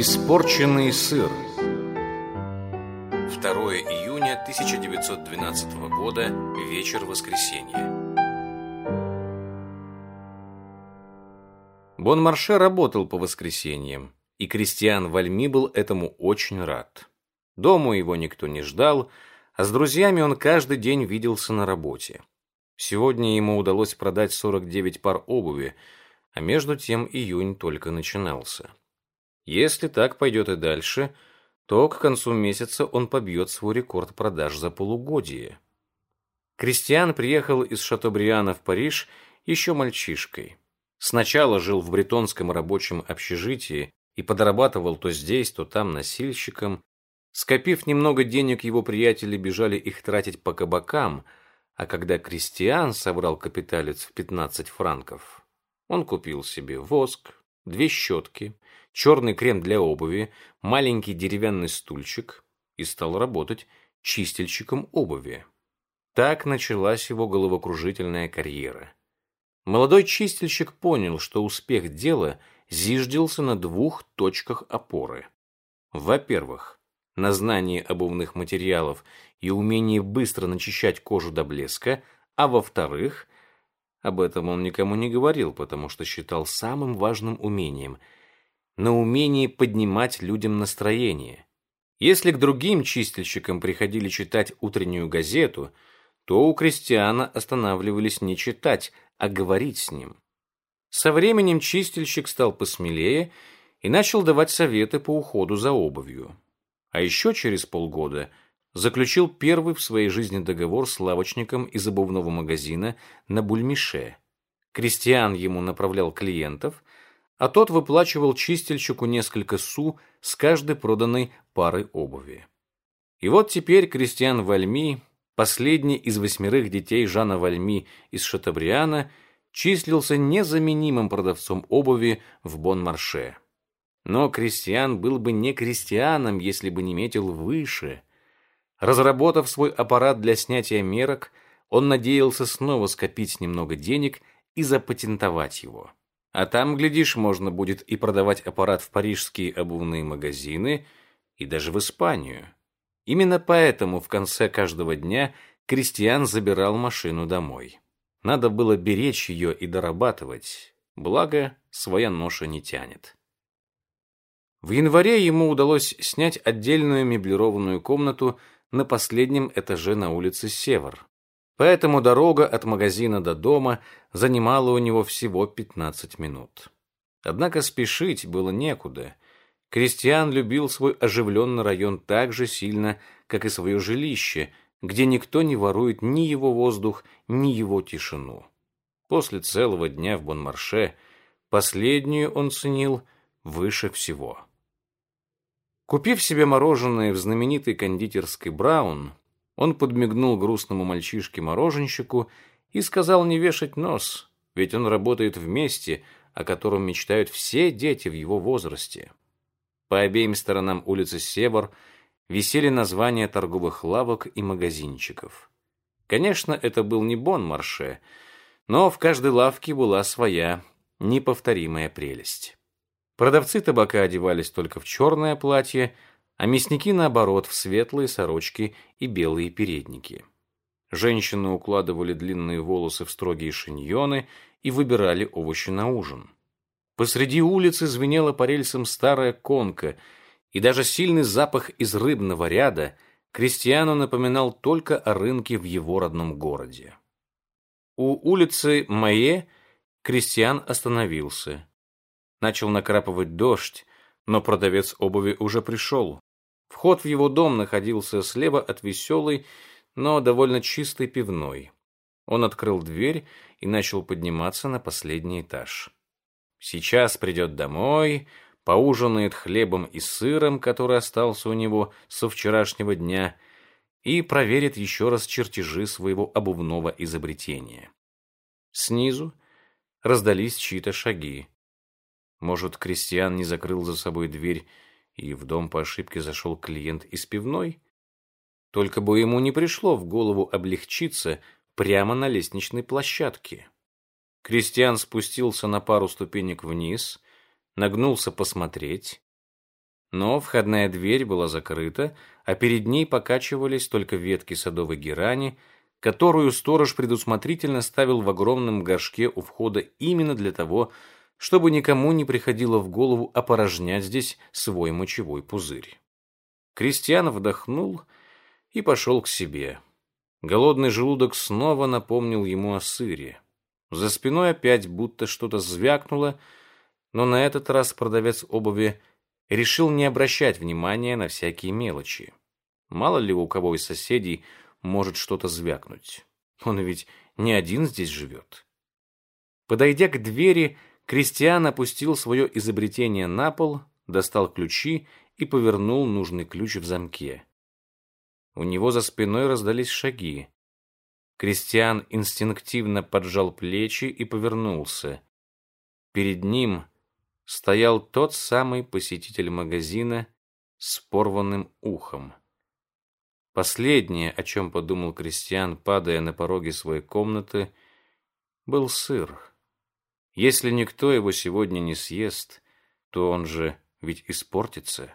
Испорченный сыр 2 июня 1912 года, вечер воскресенья. Бон-Марше работал по воскресеньям, и Кристиан Вальми был этому очень рад. Дома его никто не ждал, а с друзьями он каждый день виделся на работе. Сегодня ему удалось продать 49 пар обуви, а между тем июнь только начинался. Если так пойдет и дальше, то к концу месяца он побьет свой рекорд продаж за полугодие. Кристиан приехал из Шатобриана в Париж еще мальчишкой. Сначала жил в бретонском рабочем общежитии и подрабатывал то здесь, то там носильщиком. Скопив немного денег, его приятели бежали их тратить по кабакам, а когда Кристиан собрал капиталец в 15 франков, он купил себе воск, две щетки, черный крем для обуви, маленький деревянный стульчик и стал работать чистильщиком обуви. Так началась его головокружительная карьера. Молодой чистильщик понял, что успех дела зиждился на двух точках опоры. Во-первых, на знании обувных материалов и умении быстро начищать кожу до блеска, а во-вторых, об этом он никому не говорил, потому что считал самым важным умением – на умении поднимать людям настроение. Если к другим чистильщикам приходили читать утреннюю газету, то у крестьяна останавливались не читать, а говорить с ним. Со временем чистильщик стал посмелее и начал давать советы по уходу за обувью. А еще через полгода заключил первый в своей жизни договор с лавочником из обувного магазина на Бульмише. Крестьян ему направлял клиентов, а тот выплачивал чистильщику несколько су с каждой проданной пары обуви. И вот теперь Кристиан Вальми, последний из восьмерых детей Жана Вальми из Шатабриана, числился незаменимым продавцом обуви в Бон-Марше. Но Кристиан был бы не крестьяном, если бы не метил выше. Разработав свой аппарат для снятия мерок, он надеялся снова скопить немного денег и запатентовать его. А там, глядишь, можно будет и продавать аппарат в парижские обувные магазины, и даже в Испанию. Именно поэтому в конце каждого дня крестьян забирал машину домой. Надо было беречь ее и дорабатывать, благо своя ноша не тянет. В январе ему удалось снять отдельную меблированную комнату на последнем этаже на улице Север. Поэтому дорога от магазина до дома занимала у него всего 15 минут. Однако спешить было некуда. Кристиан любил свой оживленный район так же сильно, как и свое жилище, где никто не ворует ни его воздух, ни его тишину. После целого дня в Бонмарше последнюю он ценил выше всего. Купив себе мороженое в знаменитой кондитерской Браун, он подмигнул грустному мальчишке-мороженщику и сказал не вешать нос, ведь он работает в месте, о котором мечтают все дети в его возрасте. По обеим сторонам улицы Север висели названия торговых лавок и магазинчиков. Конечно, это был не Бон-Марше, но в каждой лавке была своя неповторимая прелесть. Продавцы табака одевались только в черное платье, а мясники, наоборот, в светлые сорочки и белые передники. Женщины укладывали длинные волосы в строгие шиньоны и выбирали овощи на ужин. Посреди улицы звенела по рельсам старая конка, и даже сильный запах из рыбного ряда крестьяну напоминал только о рынке в его родном городе. У улицы Мае крестьян остановился. Начал накрапывать дождь, но продавец обуви уже пришел. Вход в его дом находился слева от веселой, но довольно чистой пивной. Он открыл дверь и начал подниматься на последний этаж. Сейчас придет домой, поужинает хлебом и сыром, который остался у него со вчерашнего дня, и проверит еще раз чертежи своего обувного изобретения. Снизу раздались чьи-то шаги. Может, крестьян не закрыл за собой дверь и в дом по ошибке зашел клиент из пивной? Только бы ему не пришло в голову облегчиться прямо на лестничной площадке. Кристиан спустился на пару ступенек вниз, нагнулся посмотреть. Но входная дверь была закрыта, а перед ней покачивались только ветки садовой герани, которую сторож предусмотрительно ставил в огромном горшке у входа именно для того, чтобы никому не приходило в голову опорожнять здесь свой мочевой пузырь. Кристиан вдохнул и пошел к себе. Голодный желудок снова напомнил ему о сыре. За спиной опять будто что-то звякнуло, но на этот раз продавец обуви решил не обращать внимания на всякие мелочи. Мало ли у кого из соседей может что-то звякнуть. Он ведь не один здесь живет. Подойдя к двери, Кристиан опустил свое изобретение на пол, достал ключи и повернул нужный ключ в замке. У него за спиной раздались шаги. Кристиан инстинктивно поджал плечи и повернулся. Перед ним стоял тот самый посетитель магазина с порванным ухом. Последнее, о чем подумал Кристиан, падая на пороге своей комнаты, был сыр. Если никто его сегодня не съест, то он же ведь испортится.